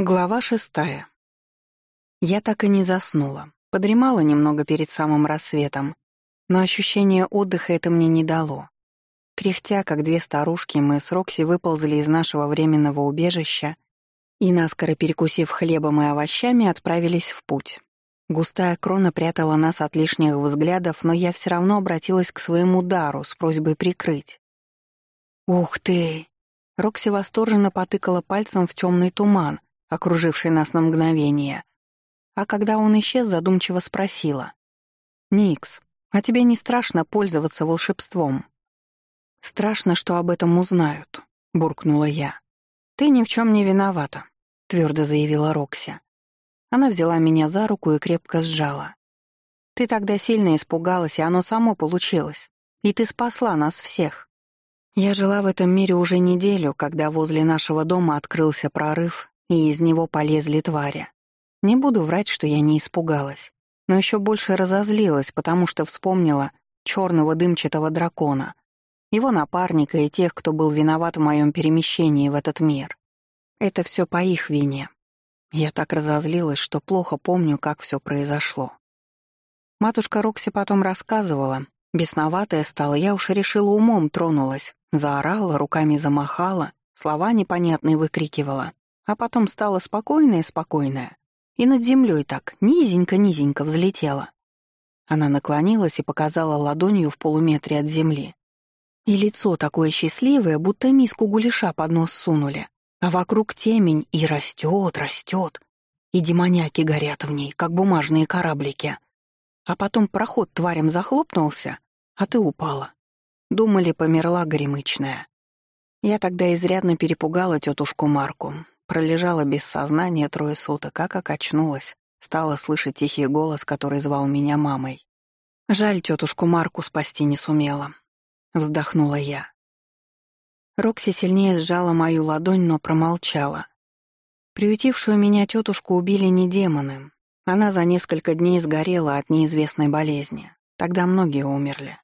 Глава шестая. Я так и не заснула. Подремала немного перед самым рассветом, но ощущение отдыха это мне не дало. Кряхтя, как две старушки, мы с Рокси выползли из нашего временного убежища и, наскоро перекусив хлебом и овощами, отправились в путь. Густая крона прятала нас от лишних взглядов, но я все равно обратилась к своему дару с просьбой прикрыть. «Ух ты!» Рокси восторженно потыкала пальцем в темный туман, окруживший нас на мгновение. А когда он исчез, задумчиво спросила. «Никс, а тебе не страшно пользоваться волшебством?» «Страшно, что об этом узнают», — буркнула я. «Ты ни в чем не виновата», — твердо заявила Рокси. Она взяла меня за руку и крепко сжала. «Ты тогда сильно испугалась, и оно само получилось. И ты спасла нас всех». Я жила в этом мире уже неделю, когда возле нашего дома открылся прорыв, и из него полезли твари. Не буду врать, что я не испугалась, но еще больше разозлилась, потому что вспомнила черного дымчатого дракона, его напарника и тех, кто был виноват в моем перемещении в этот мир. Это все по их вине. Я так разозлилась, что плохо помню, как все произошло. Матушка Рокси потом рассказывала. Бесноватая стала, я уж решила умом тронулась. Заорала, руками замахала, слова непонятные выкрикивала. А потом стала спокойная-спокойная. И над землей так, низенько-низенько взлетела. Она наклонилась и показала ладонью в полуметре от земли. И лицо такое счастливое, будто миску гуляша под нос сунули. А вокруг темень и растет, растет. И демоняки горят в ней, как бумажные кораблики. А потом проход тварям захлопнулся, а ты упала. Думали, померла горемычная. Я тогда изрядно перепугала тетушку Марку, Пролежала без сознания трое суток, как очнулась, стала слышать тихий голос, который звал меня мамой. Жаль, тетушку Марку спасти не сумела. Вздохнула я. Рокси сильнее сжала мою ладонь, но промолчала. Приютившую меня тетушку убили не демоны. Она за несколько дней сгорела от неизвестной болезни. Тогда многие умерли.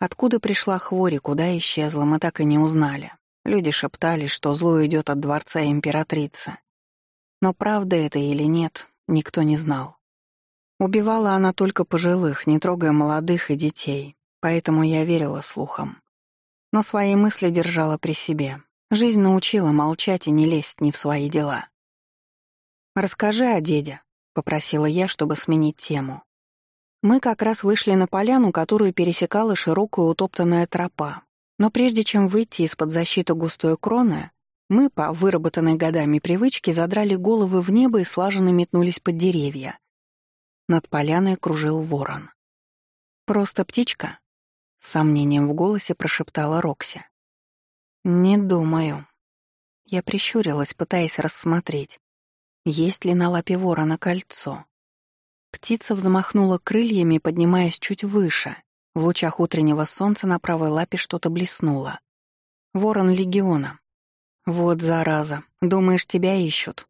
Откуда пришла хворь куда исчезла, мы так и не узнали. Люди шептали, что зло идет от дворца императрицы. Но правда это или нет, никто не знал. Убивала она только пожилых, не трогая молодых и детей, поэтому я верила слухам. Но свои мысли держала при себе. Жизнь научила молчать и не лезть ни в свои дела. «Расскажи о деде», — попросила я, чтобы сменить тему. Мы как раз вышли на поляну, которую пересекала широкая утоптанная тропа, но прежде чем выйти из-под защиты густой кроны, мы, по выработанной годами привычке, задрали головы в небо и слаженно метнулись под деревья. Над поляной кружил ворон. «Просто птичка?» — с сомнением в голосе прошептала Рокси. «Не думаю». Я прищурилась, пытаясь рассмотреть, есть ли на лапе ворона кольцо. Птица взмахнула крыльями, поднимаясь чуть выше, в лучах утреннего солнца на правой лапе что-то блеснуло. Ворон легиона. Вот зараза, думаешь, тебя ищут?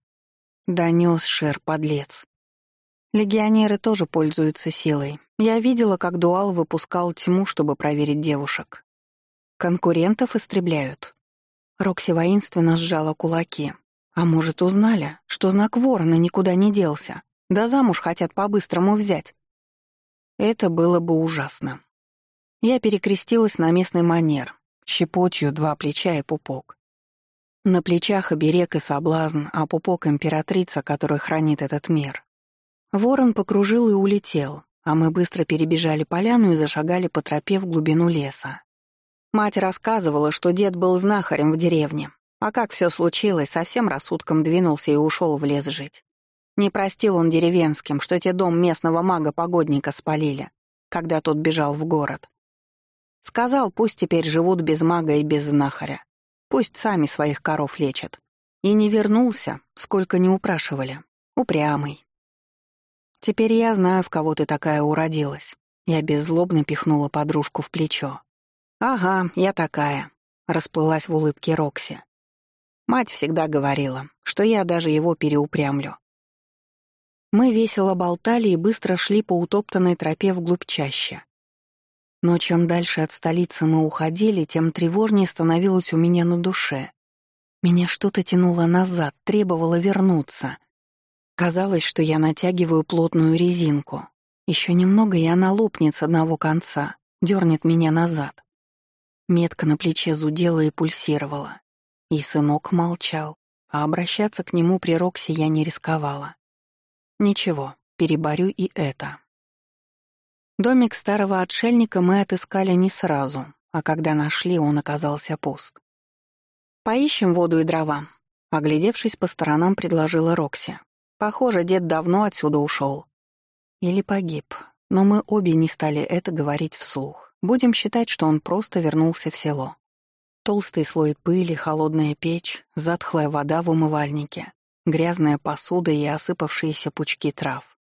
Донес Шер, подлец. Легионеры тоже пользуются силой. Я видела, как Дуал выпускал тьму, чтобы проверить девушек. Конкурентов истребляют. Рокси воинственно сжала кулаки. А может, узнали, что знак ворона никуда не делся? Да замуж хотят по-быстрому взять. Это было бы ужасно. Я перекрестилась на местный манер, щепотью два плеча и пупок. На плечах оберег и соблазн, а пупок — императрица, которая хранит этот мир. Ворон покружил и улетел, а мы быстро перебежали поляну и зашагали по тропе в глубину леса. Мать рассказывала, что дед был знахарем в деревне, а как все случилось, совсем рассудком двинулся и ушел в лес жить. Не простил он деревенским, что те дом местного мага-погодника спалили, когда тот бежал в город. Сказал, пусть теперь живут без мага и без знахаря. Пусть сами своих коров лечат. И не вернулся, сколько не упрашивали. Упрямый. Теперь я знаю, в кого ты такая уродилась. Я беззлобно пихнула подружку в плечо. «Ага, я такая», — расплылась в улыбке Рокси. Мать всегда говорила, что я даже его переупрямлю. Мы весело болтали и быстро шли по утоптанной тропе вглубь чаще. Но чем дальше от столицы мы уходили, тем тревожнее становилось у меня на душе. Меня что-то тянуло назад, требовало вернуться. Казалось, что я натягиваю плотную резинку. Еще немного, и она лопнет с одного конца, дернет меня назад. Метка на плече зудела и пульсировала. И сынок молчал, а обращаться к нему при Роксе я не рисковала. Ничего, переборю и это. Домик старого отшельника мы отыскали не сразу, а когда нашли, он оказался пуст. «Поищем воду и дрова», — оглядевшись по сторонам, предложила Рокси. «Похоже, дед давно отсюда ушел. Или погиб, но мы обе не стали это говорить вслух. Будем считать, что он просто вернулся в село. Толстый слой пыли, холодная печь, затхлая вода в умывальнике, грязная посуда и осыпавшиеся пучки трав.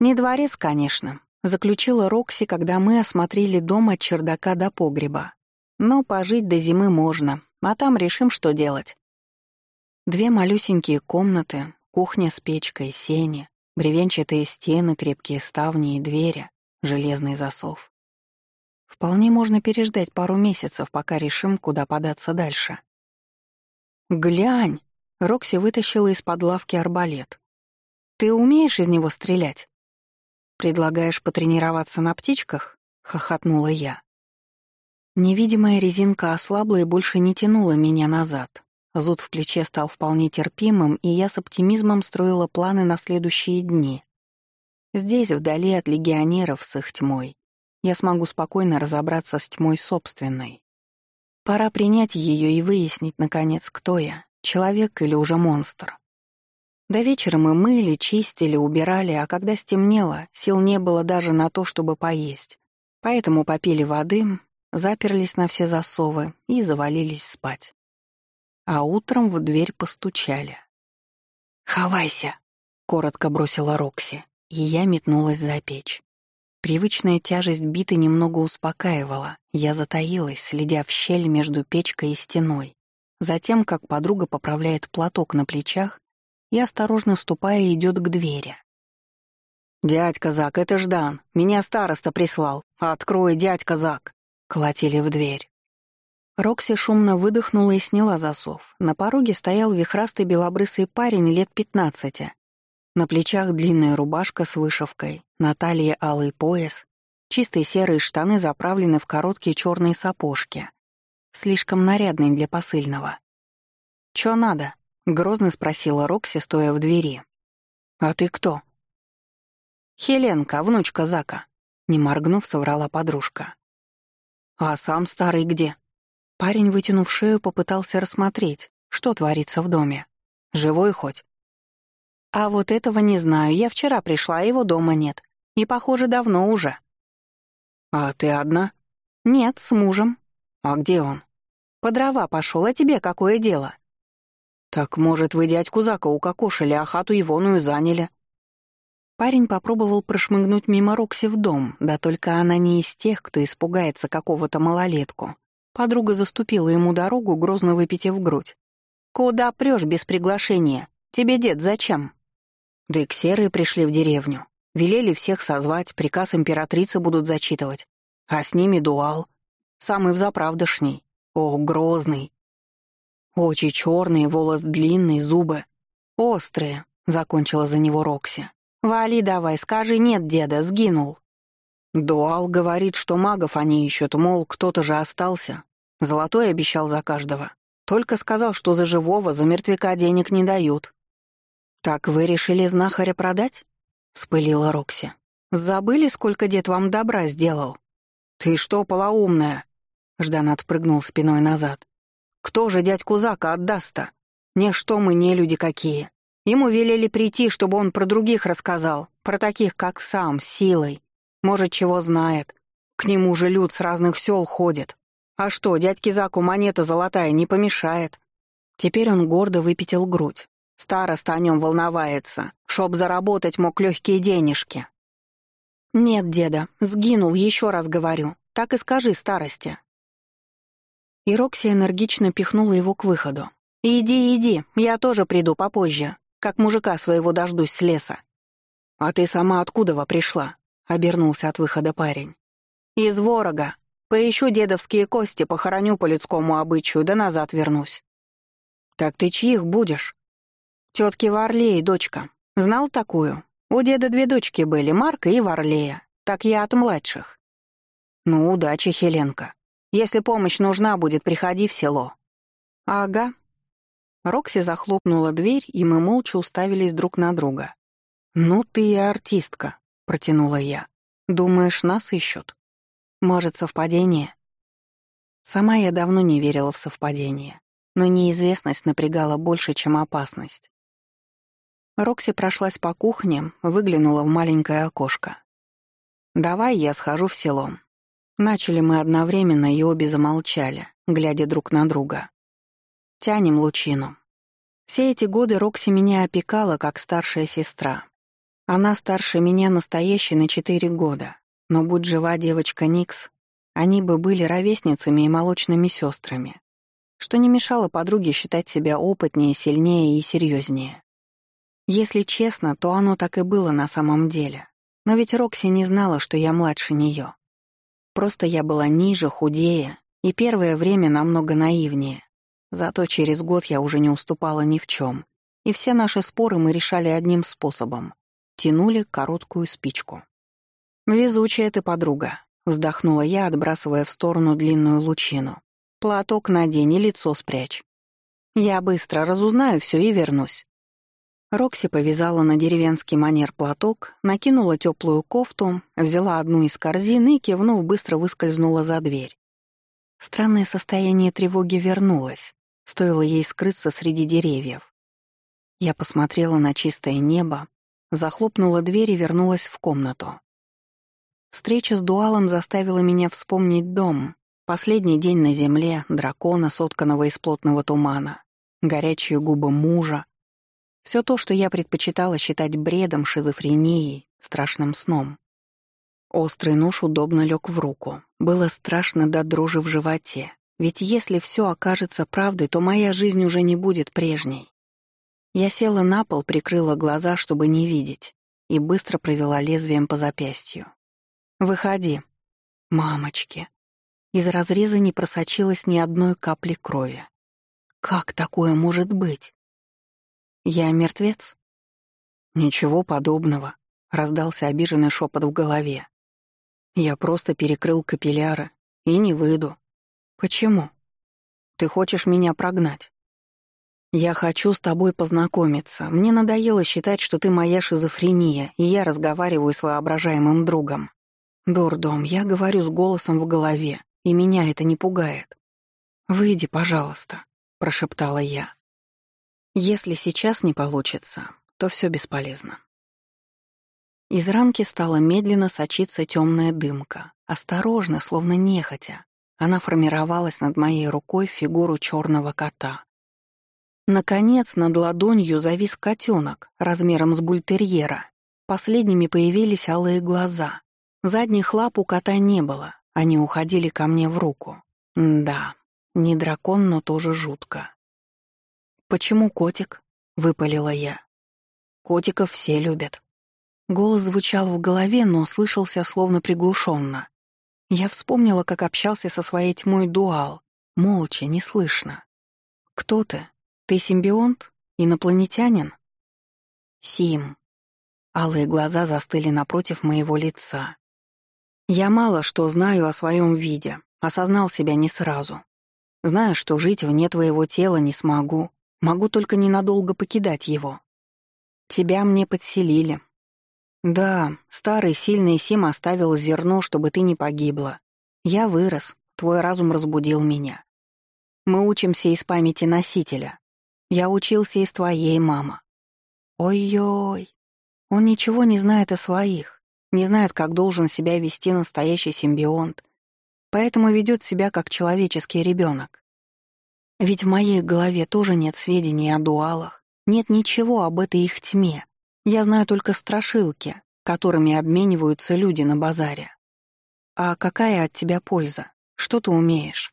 Не дворец, конечно, заключила Рокси, когда мы осмотрели дом от чердака до погреба. Но пожить до зимы можно, а там решим, что делать. Две малюсенькие комнаты, кухня с печкой, сени, бревенчатые стены, крепкие ставни и двери, железный засов. Вполне можно переждать пару месяцев, пока решим, куда податься дальше. «Глянь!» — Рокси вытащила из-под лавки арбалет. «Ты умеешь из него стрелять?» «Предлагаешь потренироваться на птичках?» — хохотнула я. Невидимая резинка ослабла и больше не тянула меня назад. Зуд в плече стал вполне терпимым, и я с оптимизмом строила планы на следующие дни. Здесь, вдали от легионеров с их тьмой, я смогу спокойно разобраться с тьмой собственной. Пора принять ее и выяснить, наконец, кто я, человек или уже монстр. До вечера мы мыли, чистили, убирали, а когда стемнело, сил не было даже на то, чтобы поесть. Поэтому попили воды, заперлись на все засовы и завалились спать. А утром в дверь постучали. «Хавайся!» — коротко бросила Рокси, и я метнулась за печь. Привычная тяжесть биты немного успокаивала. Я затаилась, следя в щель между печкой и стеной. Затем, как подруга поправляет платок на плечах и, осторожно ступая, идет к двери. «Дядька Зак, это Ждан. Меня староста прислал. Открой, дядька Зак!» Колотили в дверь. Рокси шумно выдохнула и сняла засов. На пороге стоял вихрастый белобрысый парень лет пятнадцати. На плечах длинная рубашка с вышивкой, на талии алый пояс, чистые серые штаны заправлены в короткие черные сапожки. Слишком нарядный для посыльного. «Чё надо?» Грозно спросила Рокси, стоя в двери. «А ты кто?» «Хеленка, внучка Зака», — не моргнув, соврала подружка. «А сам старый где?» Парень, вытянув шею, попытался рассмотреть, что творится в доме. Живой хоть? «А вот этого не знаю. Я вчера пришла, а его дома нет. И, похоже, давно уже». «А ты одна?» «Нет, с мужем». «А где он?» «По дрова пошел, а тебе какое дело?» «Так, может, вы дядьку Зака укокошили, а хату егоную заняли?» Парень попробовал прошмыгнуть мимо Рокси в дом, да только она не из тех, кто испугается какого-то малолетку. Подруга заступила ему дорогу, грозно выпитив грудь. «Куда прешь без приглашения? Тебе, дед, зачем?» Да и ксеры пришли в деревню. Велели всех созвать, приказ императрицы будут зачитывать. А с ними дуал. Самый взаправдошний. Ох, грозный. Очи черные, волос длинный, зубы. Острые, закончила за него Рокси. Вали давай, скажи нет, деда, сгинул. Дуал говорит, что магов они ищут, мол, кто-то же остался. Золотой обещал за каждого. Только сказал, что за живого, за мертвяка денег не дают. «Так вы решили знахаря продать?» — вспылила Рокси. «Забыли, сколько дед вам добра сделал?» «Ты что, полоумная?» Ждан отпрыгнул спиной назад. Кто же дядьку Зака отдаст-то? Не что мы не люди какие. Ему велели прийти, чтобы он про других рассказал, про таких, как сам, силой. Может, чего знает. К нему же люд с разных сел ходит. А что, дядьке Заку монета золотая не помешает. Теперь он гордо выпятил грудь. Староста о нем волновается, чтоб заработать мог легкие денежки. «Нет, деда, сгинул, еще раз говорю. Так и скажи старости. И Рокси энергично пихнула его к выходу. «Иди, иди, я тоже приду попозже, как мужика своего дождусь с леса». «А ты сама откуда пришла?» — обернулся от выхода парень. «Из ворога. Поищу дедовские кости, похороню по людскому обычаю, да назад вернусь». «Так ты чьих будешь?» «Тетки Варлеи, дочка. Знал такую? У деда две дочки были, Марка и Варлея. Так я от младших». «Ну, удачи, Хеленка. Если помощь нужна будет, приходи в село». «Ага». Рокси захлопнула дверь, и мы молча уставились друг на друга. «Ну ты и артистка», — протянула я. «Думаешь, нас ищут?» «Может, совпадение?» Сама я давно не верила в совпадение, но неизвестность напрягала больше, чем опасность. Рокси прошлась по кухне, выглянула в маленькое окошко. «Давай я схожу в село». Начали мы одновременно и обе замолчали, глядя друг на друга. Тянем лучину. Все эти годы Рокси меня опекала, как старшая сестра. Она старше меня настоящей на четыре года, но будь жива девочка Никс, они бы были ровесницами и молочными сестрами, что не мешало подруге считать себя опытнее, сильнее и серьезнее. Если честно, то оно так и было на самом деле. Но ведь Рокси не знала, что я младше нее. Просто я была ниже, худее и первое время намного наивнее. Зато через год я уже не уступала ни в чем, и все наши споры мы решали одним способом — тянули короткую спичку. «Везучая ты подруга», — вздохнула я, отбрасывая в сторону длинную лучину. «Платок надень и лицо спрячь. Я быстро разузнаю все и вернусь». Рокси повязала на деревенский манер платок, накинула теплую кофту, взяла одну из корзин и, кивнув, быстро выскользнула за дверь. Странное состояние тревоги вернулось, стоило ей скрыться среди деревьев. Я посмотрела на чистое небо, захлопнула дверь и вернулась в комнату. Встреча с дуалом заставила меня вспомнить дом, последний день на земле, дракона, сотканного из плотного тумана, горячие губы мужа, все то, что я предпочитала считать бредом, шизофренией, страшным сном. Острый нож удобно лег в руку. Было страшно до дрожи в животе. Ведь если все окажется правдой, то моя жизнь уже не будет прежней. Я села на пол, прикрыла глаза, чтобы не видеть, и быстро провела лезвием по запястью. «Выходи». «Мамочки». Из разреза не просочилось ни одной капли крови. «Как такое может быть?» «Я мертвец?» «Ничего подобного», — раздался обиженный шепот в голове. «Я просто перекрыл капилляры и не выйду». «Почему?» «Ты хочешь меня прогнать?» «Я хочу с тобой познакомиться. Мне надоело считать, что ты моя шизофрения, и я разговариваю с воображаемым другом. Дурдом, я говорю с голосом в голове, и меня это не пугает. «Выйди, пожалуйста», — прошептала я. Если сейчас не получится, то все бесполезно. Из ранки стала медленно сочиться темная дымка, осторожно, словно нехотя. Она формировалась над моей рукой в фигуру черного кота. Наконец, над ладонью завис котенок размером с бультерьера. Последними появились алые глаза. Задних лап у кота не было, они уходили ко мне в руку. да, не дракон, но тоже жутко. «Почему котик?» — выпалила я. «Котиков все любят». Голос звучал в голове, но слышался словно приглушенно. Я вспомнила, как общался со своей тьмой дуал, молча, неслышно. «Кто ты? Ты симбионт? Инопланетянин?» «Сим». Алые глаза застыли напротив моего лица. Я мало что знаю о своем виде, осознал себя не сразу. Знаю, что жить вне твоего тела не смогу, Могу только ненадолго покидать его. Тебя мне подселили. Да, старый сильный Сим оставил зерно, чтобы ты не погибла. Я вырос, твой разум разбудил меня. Мы учимся из памяти носителя. Я учился из твоей, мама. Ой-ой, он ничего не знает о своих, не знает, как должен себя вести настоящий симбионт, поэтому ведет себя как человеческий ребенок. Ведь в моей голове тоже нет сведений о дуалах, нет ничего об этой их тьме. Я знаю только страшилки, которыми обмениваются люди на базаре. А какая от тебя польза? Что ты умеешь?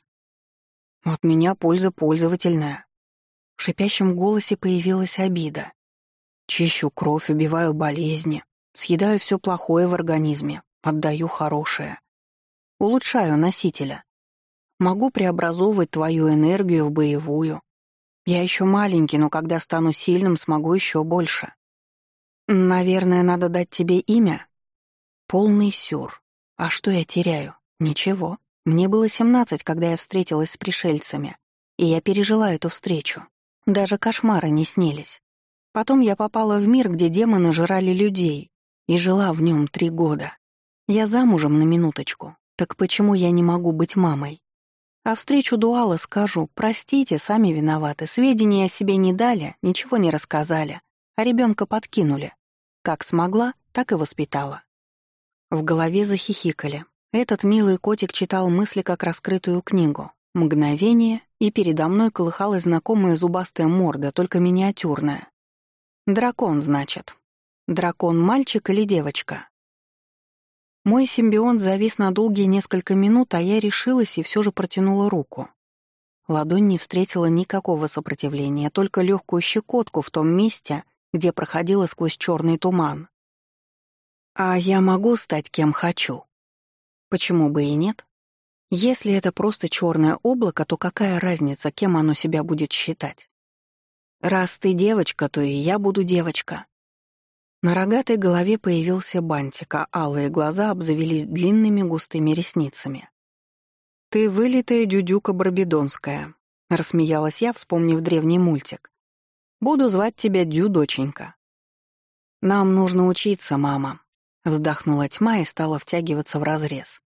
От меня польза пользовательная. В шипящем голосе появилась обида. Чищу кровь, убиваю болезни, съедаю все плохое в организме, отдаю хорошее. Улучшаю носителя. Могу преобразовывать твою энергию в боевую. Я еще маленький, но когда стану сильным, смогу еще больше. Наверное, надо дать тебе имя? Полный сюр. А что я теряю? Ничего. Мне было семнадцать, когда я встретилась с пришельцами, и я пережила эту встречу. Даже кошмары не снились. Потом я попала в мир, где демоны жрали людей, и жила в нем три года. Я замужем на минуточку, так почему я не могу быть мамой? А встречу дуала скажу, простите, сами виноваты, сведения о себе не дали, ничего не рассказали, а ребенка подкинули. Как смогла, так и воспитала. В голове захихикали. Этот милый котик читал мысли как раскрытую книгу. Мгновение, и передо мной колыхалась знакомая зубастая морда, только миниатюрная. Дракон, значит. Дракон мальчик или девочка? Мой симбионт завис на долгие несколько минут, а я решилась и все же протянула руку. Ладонь не встретила никакого сопротивления, только легкую щекотку в том месте, где проходила сквозь черный туман. А я могу стать кем хочу. Почему бы и нет? Если это просто черное облако, то какая разница, кем оно себя будет считать? Раз ты девочка, то и я буду девочка. На рогатой голове появился бантик, а алые глаза обзавелись длинными густыми ресницами. «Ты вылитая дюдюка Барбидонская», — рассмеялась я, вспомнив древний мультик. «Буду звать тебя Дю, доченька». «Нам нужно учиться, мама», — вздохнула тьма и стала втягиваться в разрез.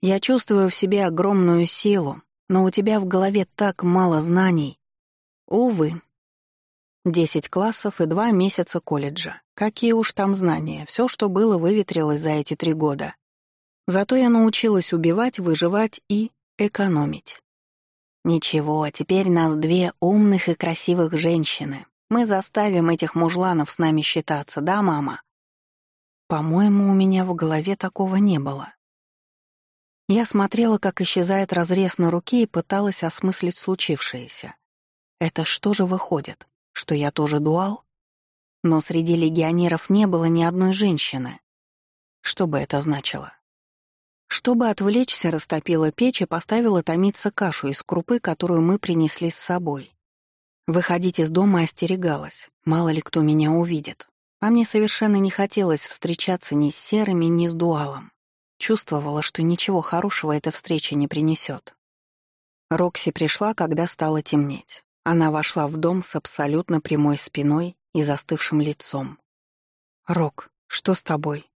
«Я чувствую в себе огромную силу, но у тебя в голове так мало знаний. Увы, Десять классов и два месяца колледжа. Какие уж там знания, все, что было, выветрилось за эти три года. Зато я научилась убивать, выживать и экономить. Ничего, теперь нас две умных и красивых женщины. Мы заставим этих мужланов с нами считаться, да, мама? По-моему, у меня в голове такого не было. Я смотрела, как исчезает разрез на руке и пыталась осмыслить случившееся. Это что же выходит? Что я тоже дуал? Но среди легионеров не было ни одной женщины. Что бы это значило? Чтобы отвлечься, растопила печь и поставила томиться кашу из крупы, которую мы принесли с собой. Выходить из дома остерегалась, мало ли кто меня увидит. А мне совершенно не хотелось встречаться ни с серыми, ни с дуалом. Чувствовала, что ничего хорошего эта встреча не принесет. Рокси пришла, когда стало темнеть. Она вошла в дом с абсолютно прямой спиной и застывшим лицом. «Рок, что с тобой?»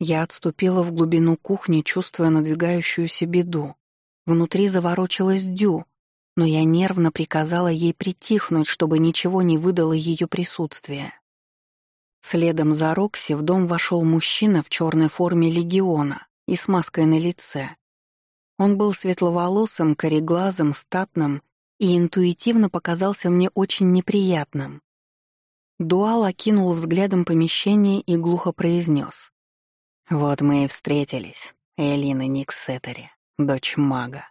Я отступила в глубину кухни, чувствуя надвигающуюся беду. Внутри заворочилась Дю, но я нервно приказала ей притихнуть, чтобы ничего не выдало ее присутствие. Следом за Рокси в дом вошел мужчина в черной форме легиона и с маской на лице. Он был светловолосым, кореглазым, статным и интуитивно показался мне очень неприятным. Дуал окинул взглядом помещение и глухо произнес. «Вот мы и встретились, Элина Никсетери, дочь мага».